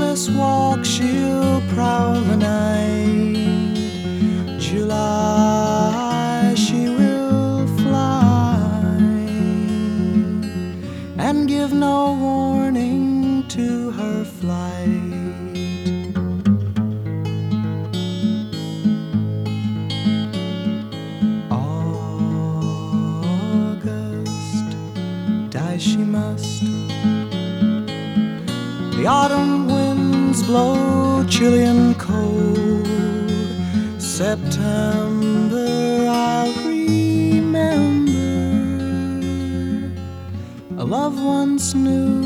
Restless walk, she'll prowl the night. Chilly and cold. September, I'll remember. A love once new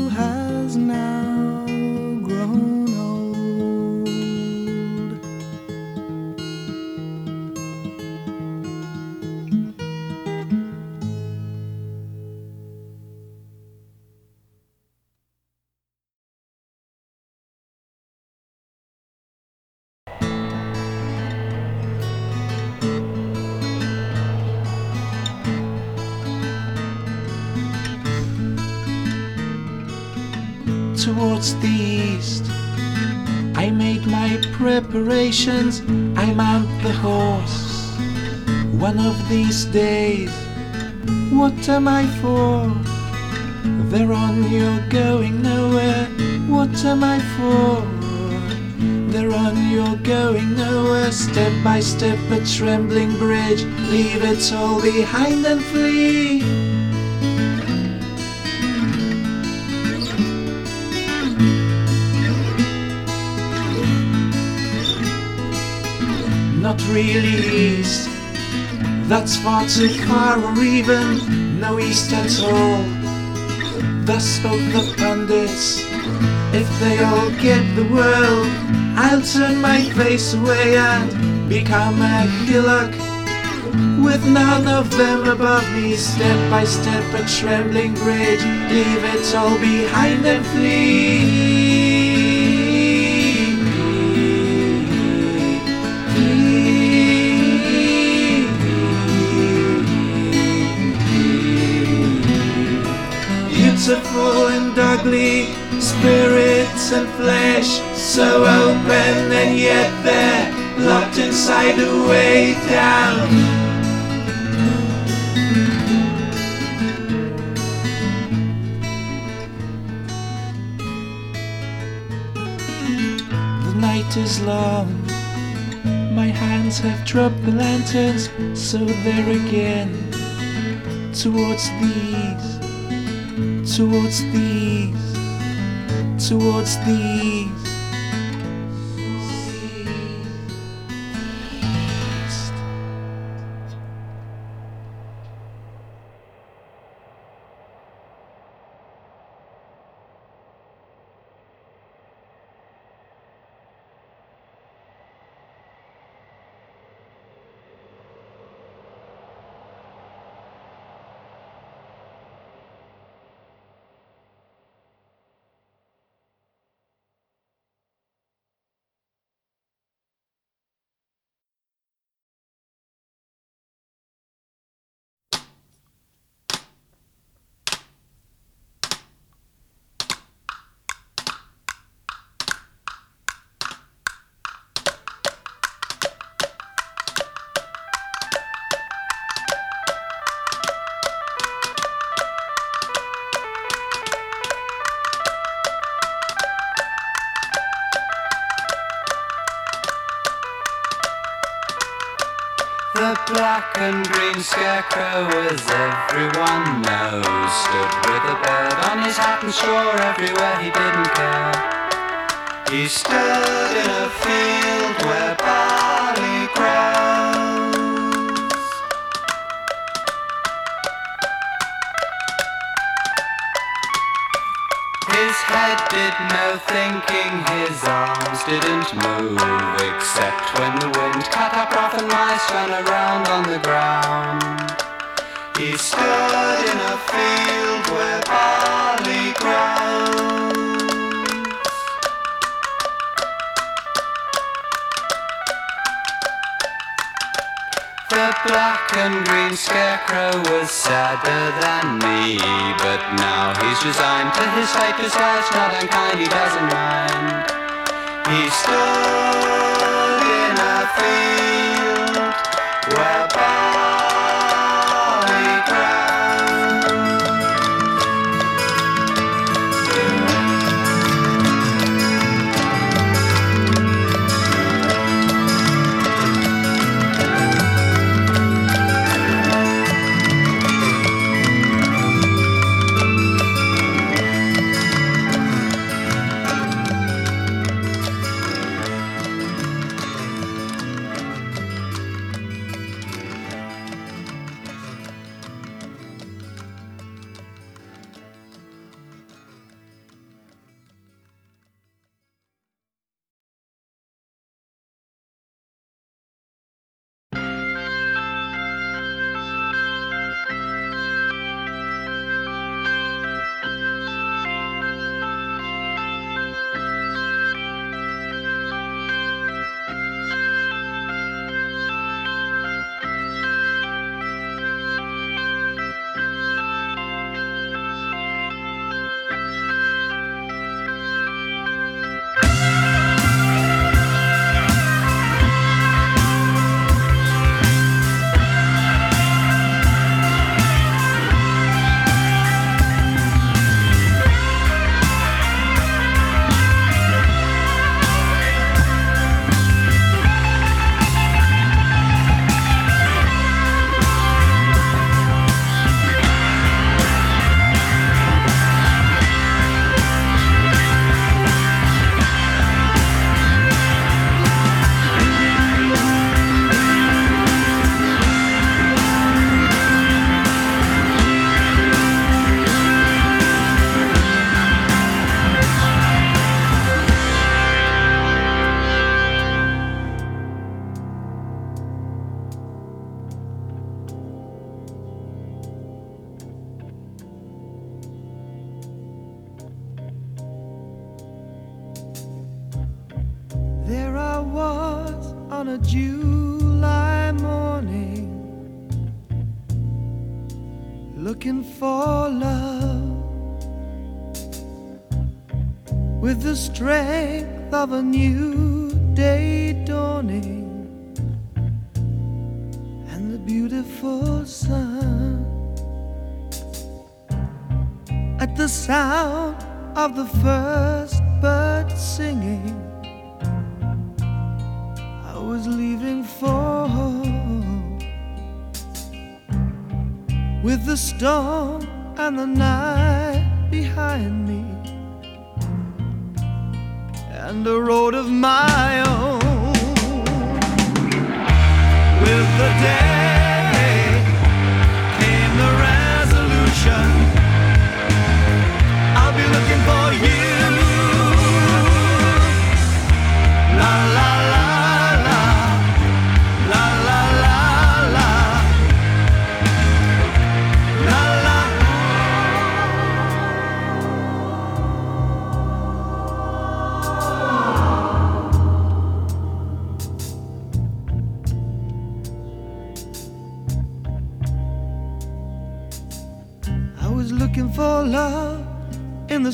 preparations, I mount the horse. One of these days, what am I for? Thereon you're going nowhere, what am I for? Thereon you're going nowhere, step by step a trembling bridge, leave it all behind and flee. That's far too far, or even no east at all. Thus spoke the pundits. If they all get the world, I'll turn my face away and become a hillock. With none of them above me, step by step, a trembling bridge, leave it all behind and flee. Beautiful and ugly, spirits and flesh, so open and yet they're locked inside a way down. The night is long. My hands have dropped the lanterns, so they're again towards these, towards these, towards these. Black and green scarecrow, as everyone knows, stood with a bird on his hat and swore everywhere he didn't care. He stood in a field where barley grows. Head did no thinking, his arms didn't move, except when the wind cut up rough and mice ran around on the ground. He stood in a field where barley grows. The black and green scarecrow was sadder than me, but now he's resigned to his fate. His life's not unkind, he doesn't mind. He stood in a field of a new day dawning and the beautiful sun. At the sound of the first bird singing. I was leaving for home with the storm and the night behind me and a road of my own. With the day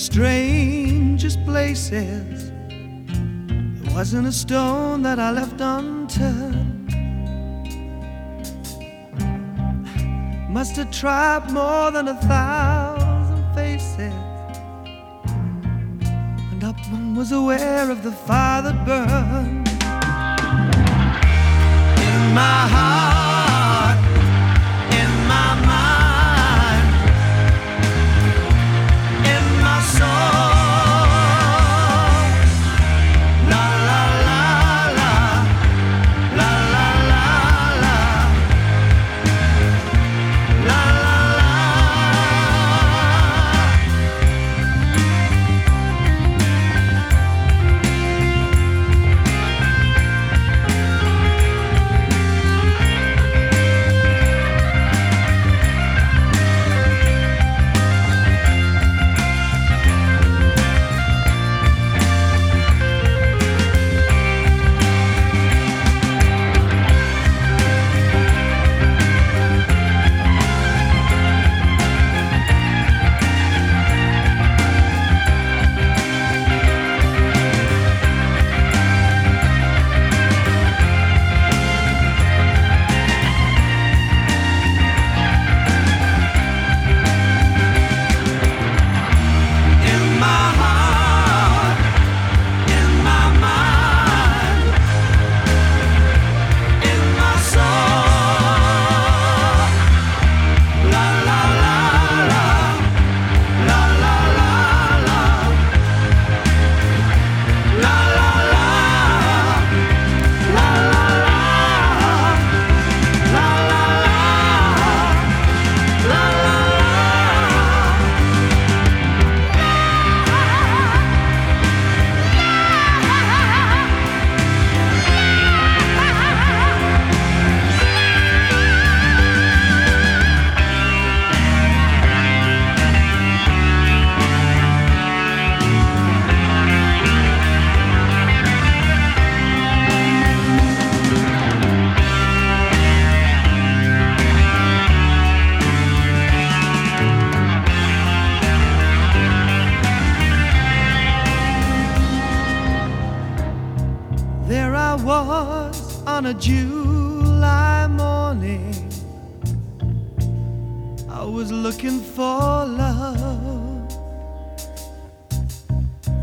strangest places. There wasn't a stone that I left unturned. Must have tried more than a thousand faces. And Upman was aware of the fire that burned in my heart,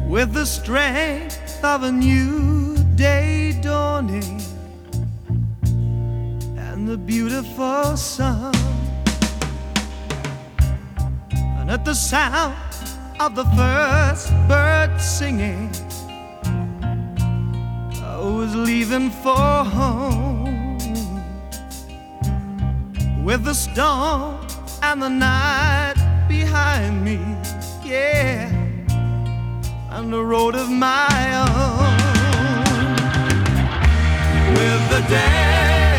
with the strength of a new day dawning and the beautiful sun. And at the sound of the first bird singing, I was leaving for home with the storm and the night behind me, yeah, and the road of my own. With the day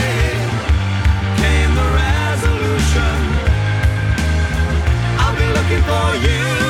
came the resolution. I'll be looking for you.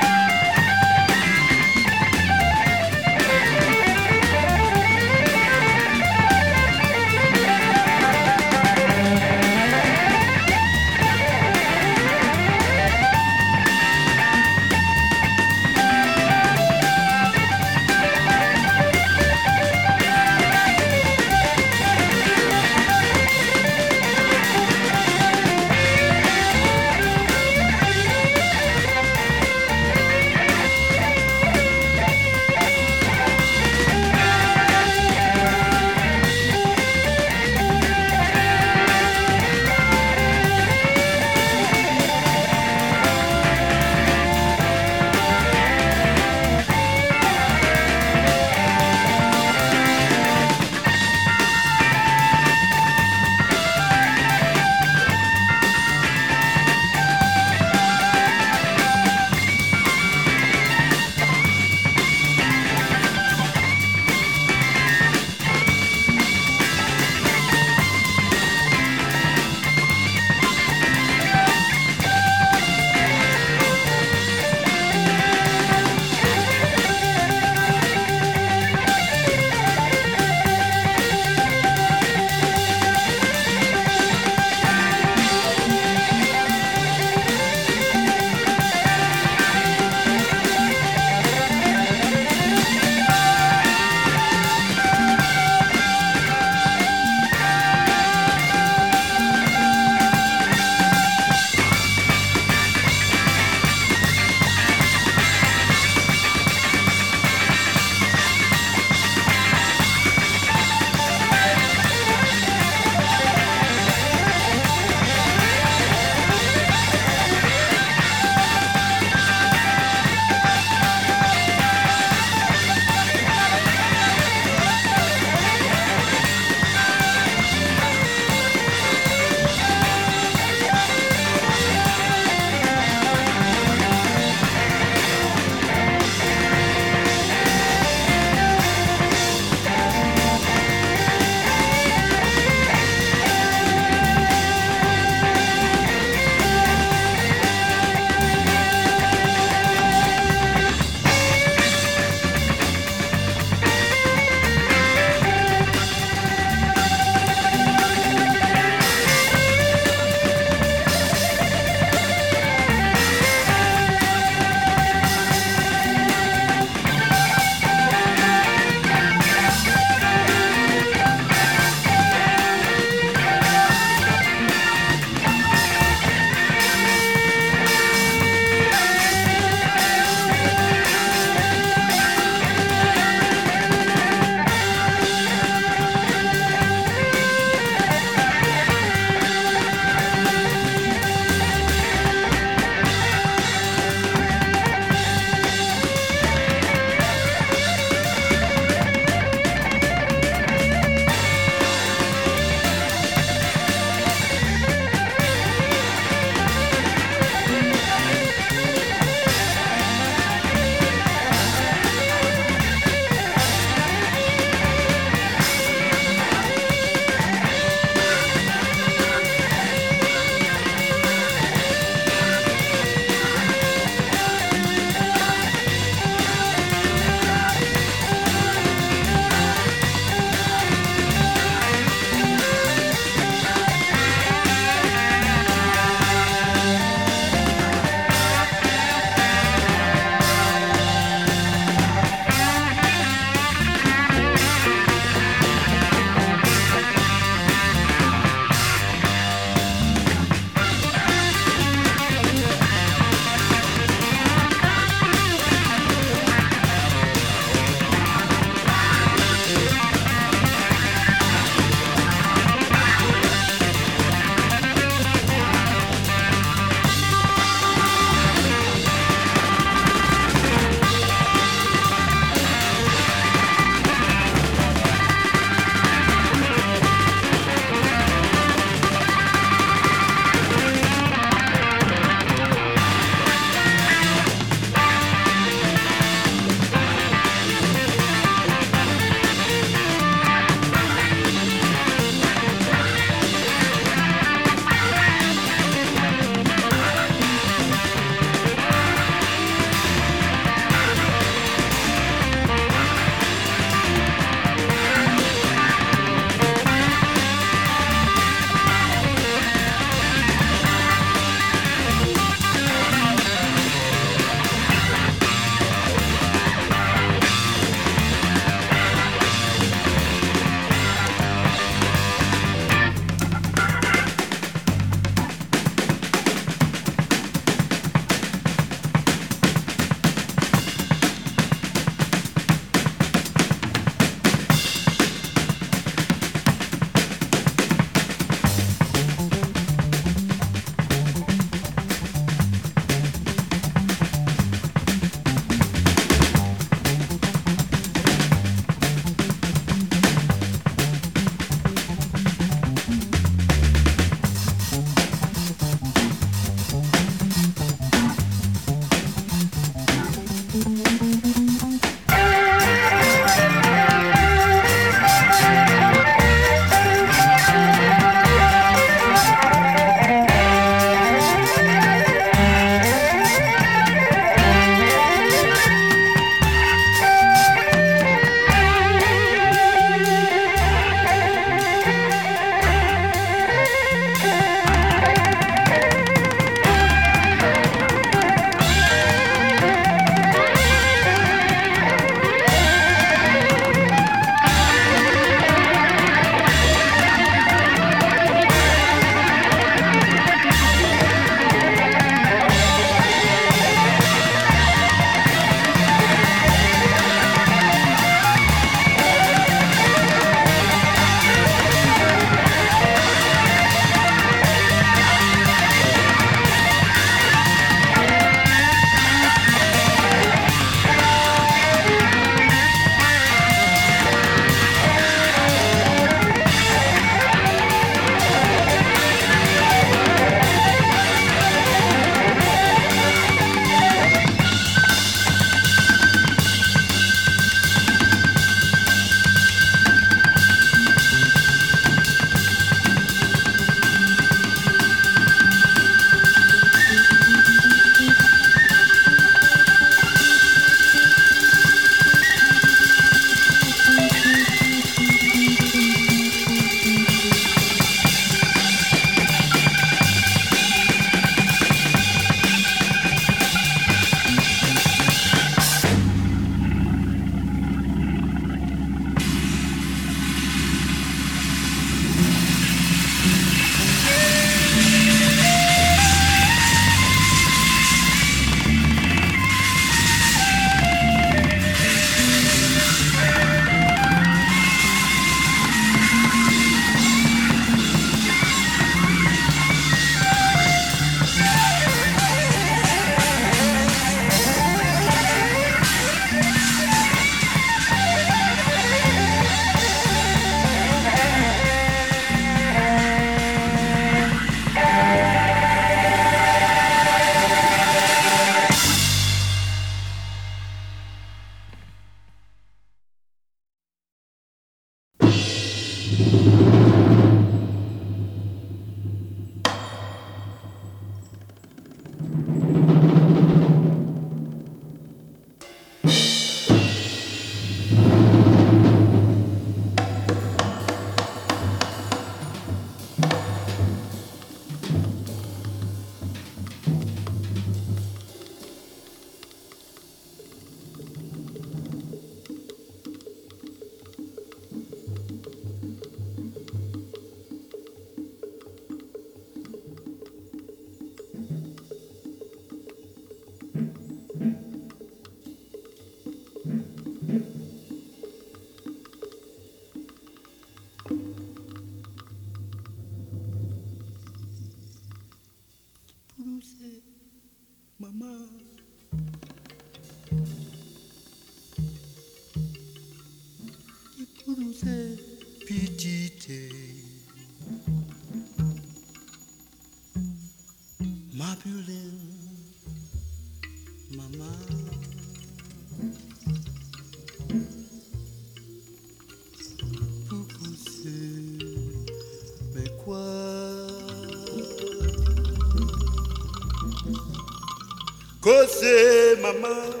Causer, maman.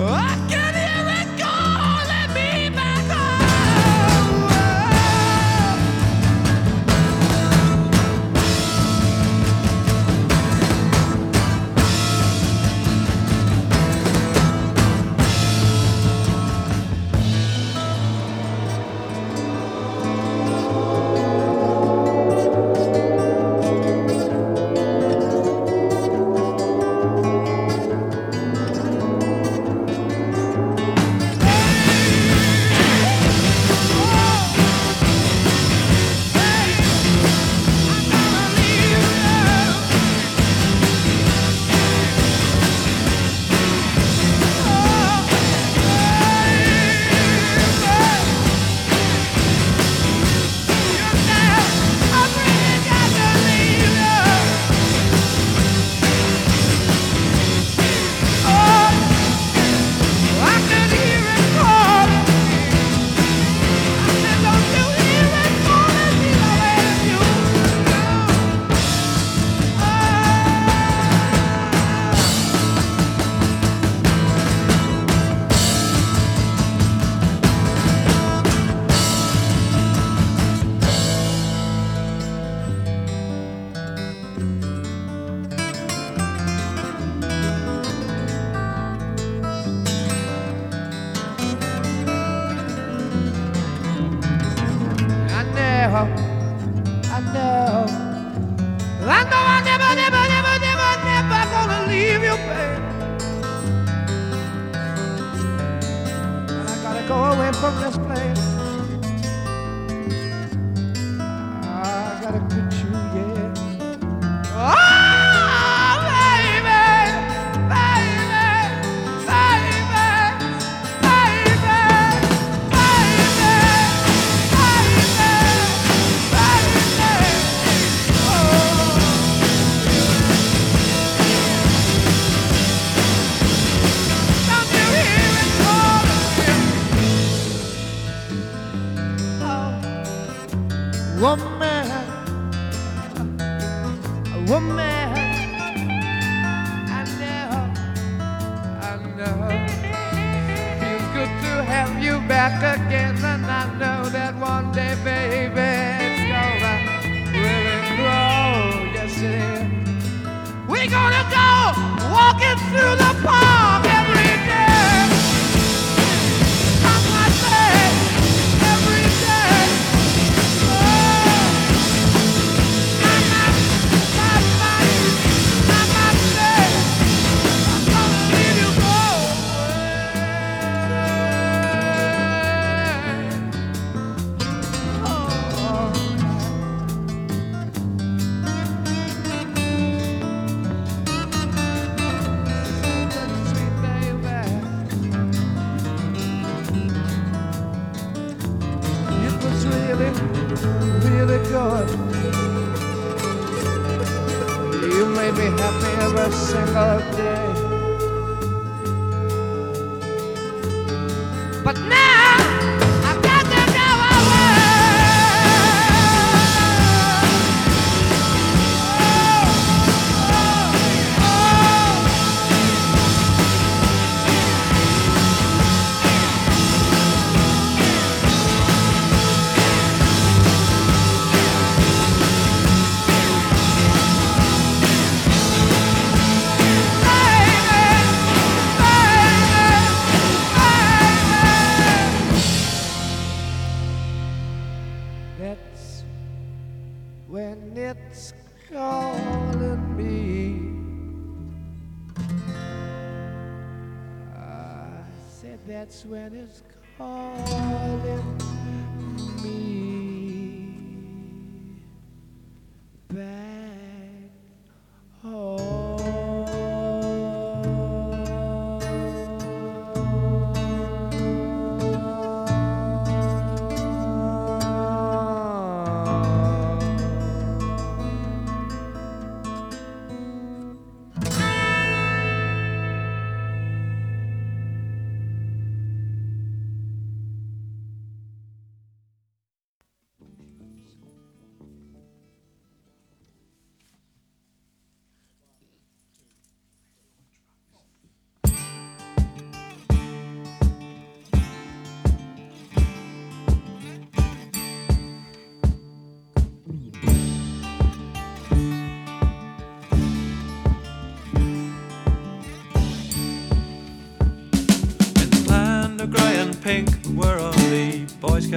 I can when it's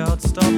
Boy Scouts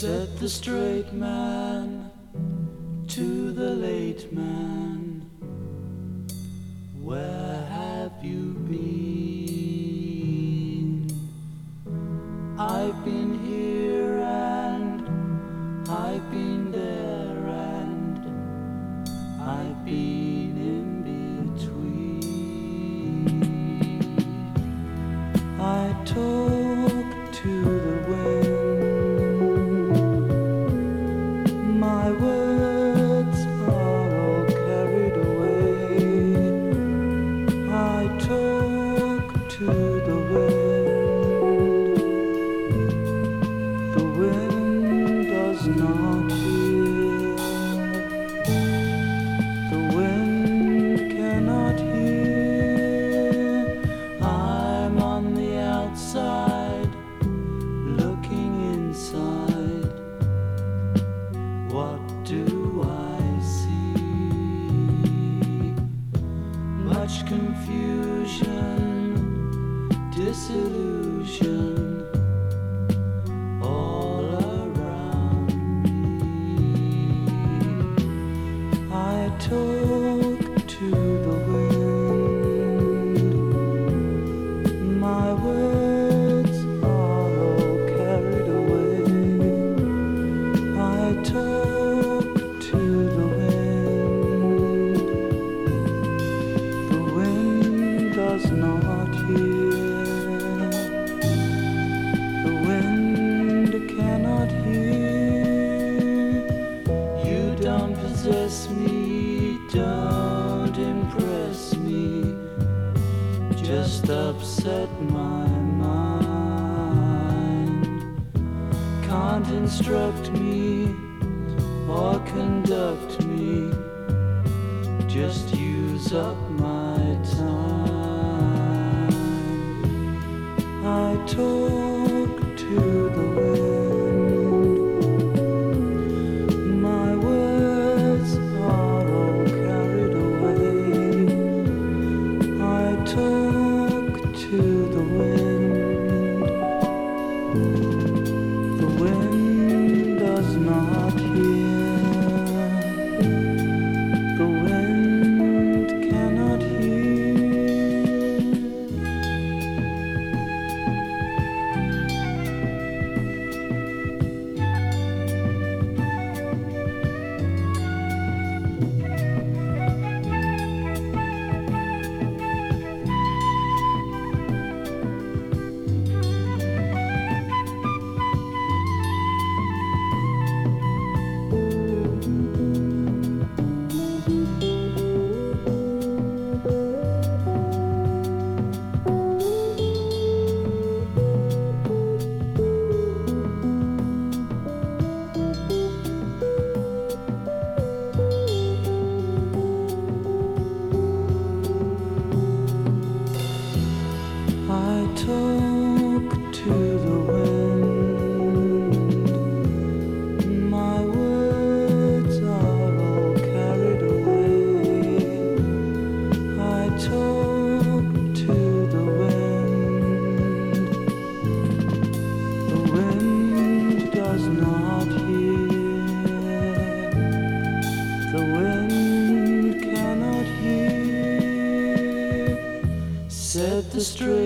said the straight man to the late man. the street.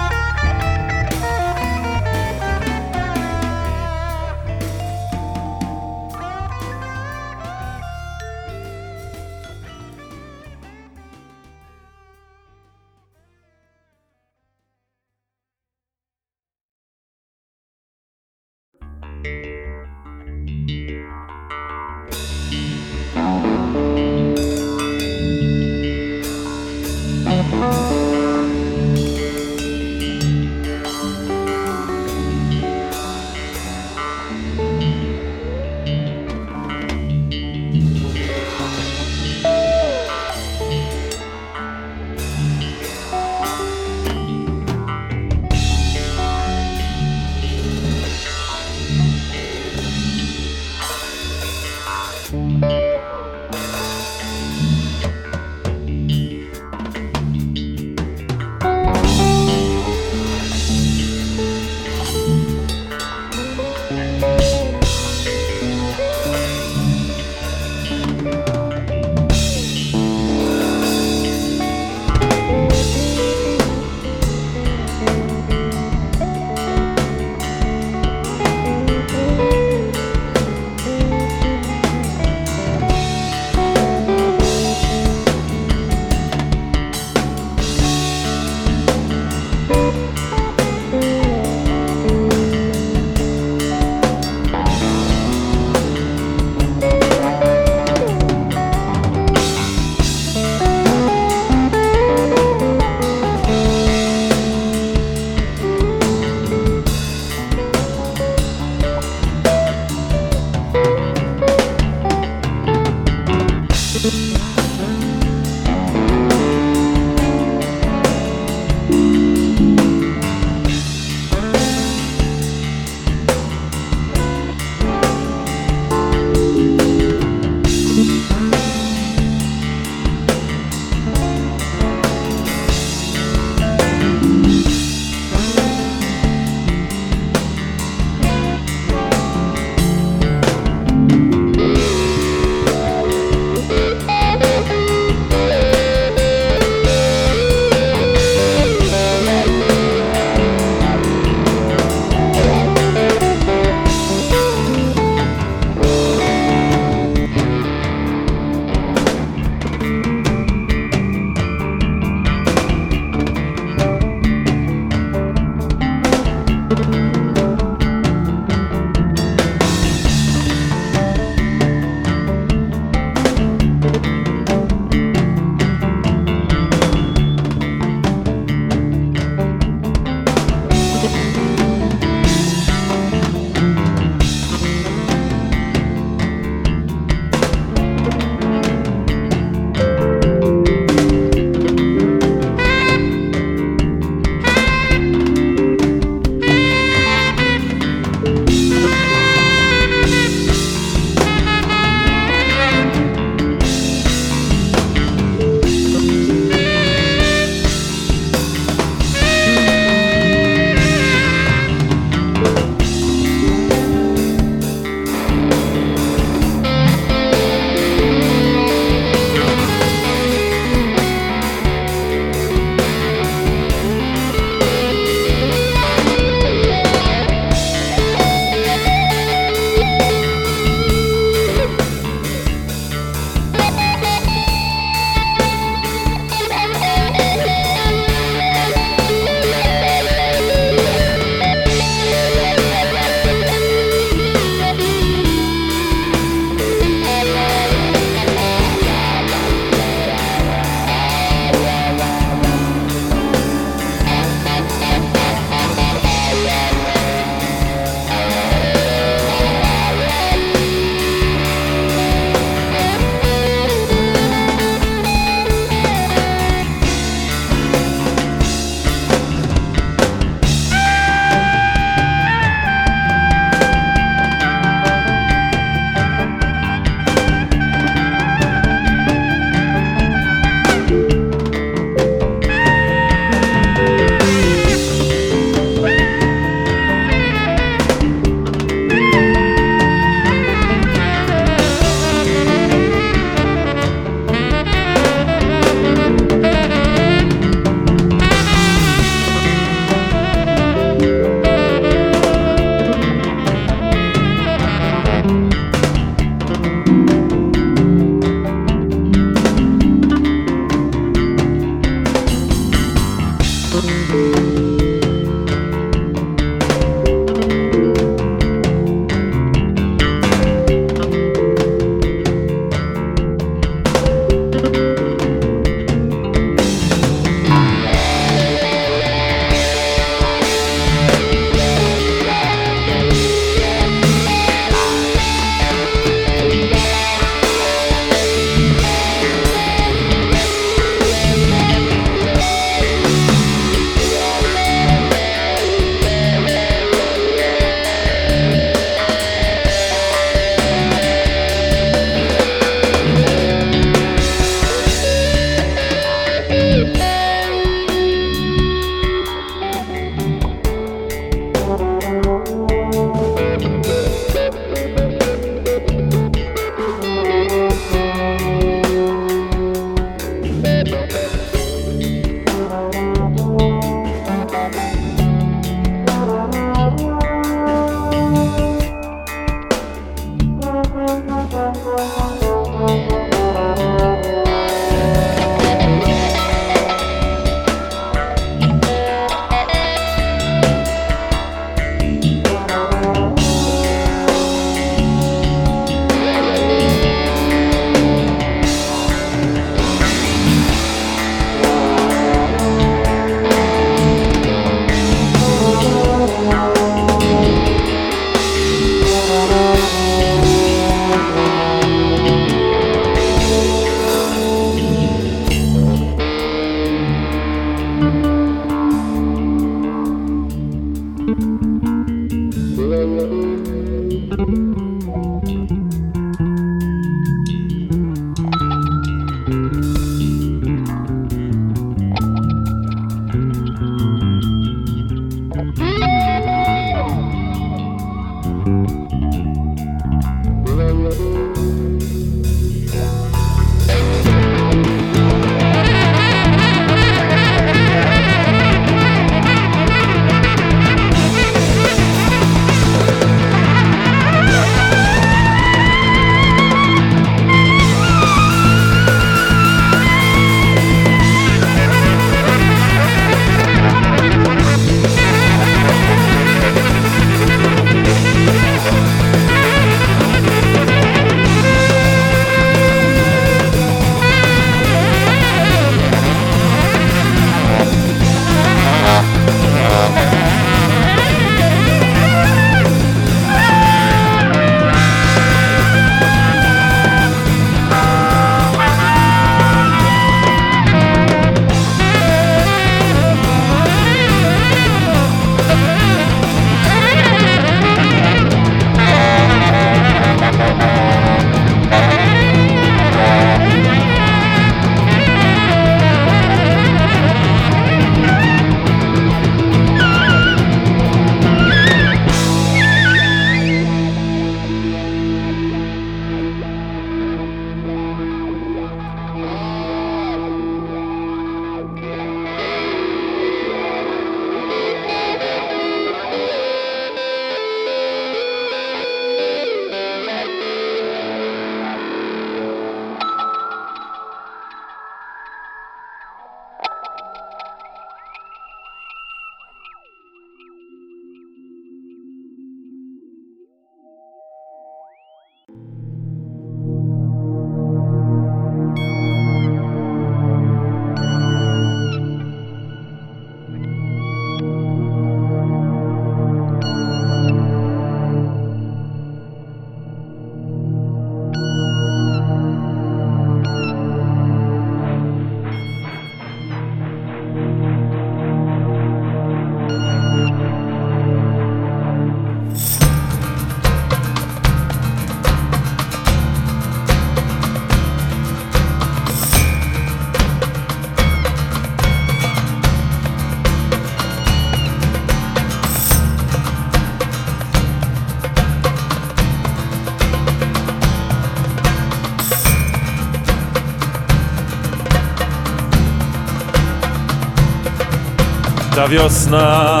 Wiosna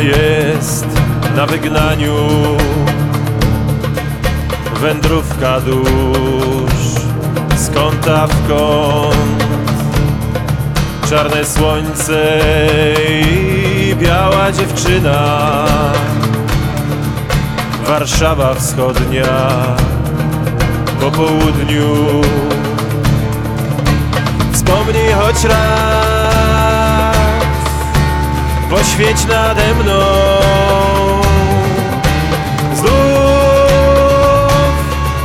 jest na wygnaniu. Wędrówka dusz z kąta w kąt. Czarne słońce i biała dziewczyna. Warszawa wschodnia po południu. Wspomnij choć raz Poświeć nade mną. Znów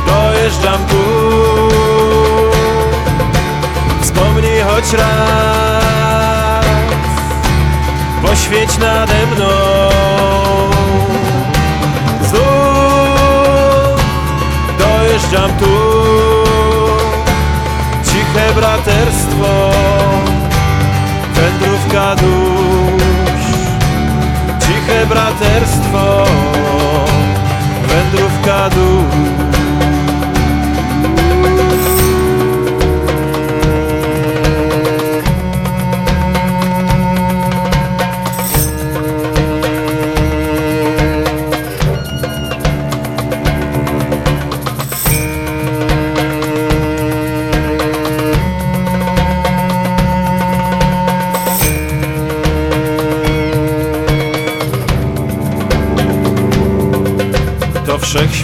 dojeżdżam tu. Wspomnij choć raz. Poświeć nade mną. Znów dojeżdżam tu. Ciche braterstwo. Wędrówka Ciche braterstwo. Wędrówka dusz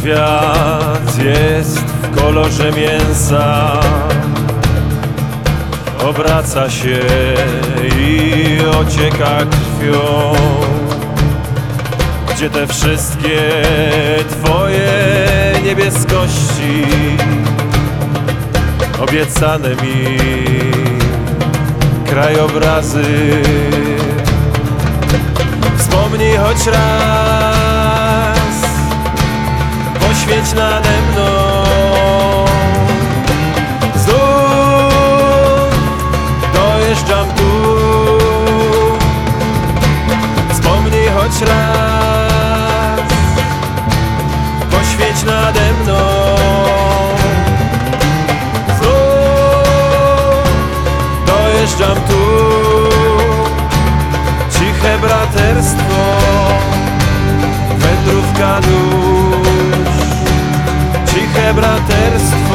Wszechświat jest w kolorze mięsa. Obraca się i ocieka krwią. Gdzie te wszystkie twoje niebieskości Obiecane mi krajobrazy? Wspomnij choć raz poświeć nade mną. Znów dojeżdżam tu. Wspomnij choć raz. Poświeć nade mną. Znów dojeżdżam tu. Ciche braterstwo. Wędrówka Ciche braterstwo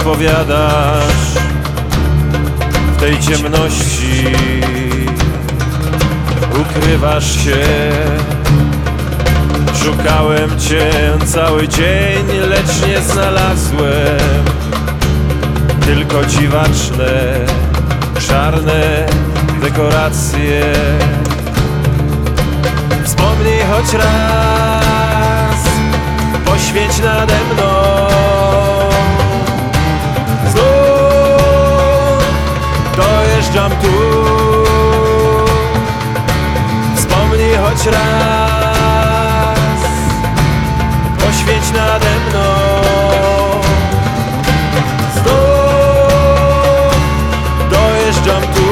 odpowiadasz w tej ciemności? Ukrywasz się. Szukałem cię cały dzień, lecz nie znalazłem. Tylko dziwaczne, czarne dekoracje. Wspomnij choć raz poświeć nade mną dojeżdżam tu. Wspomnij choć raz poświeć nade mną. Znów dojeżdżam tu.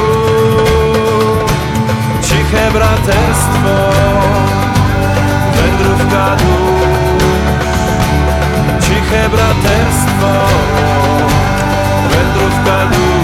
Ciche braterstwo Wędrówka dusz. Ciche braterstwo Wędrówka dusz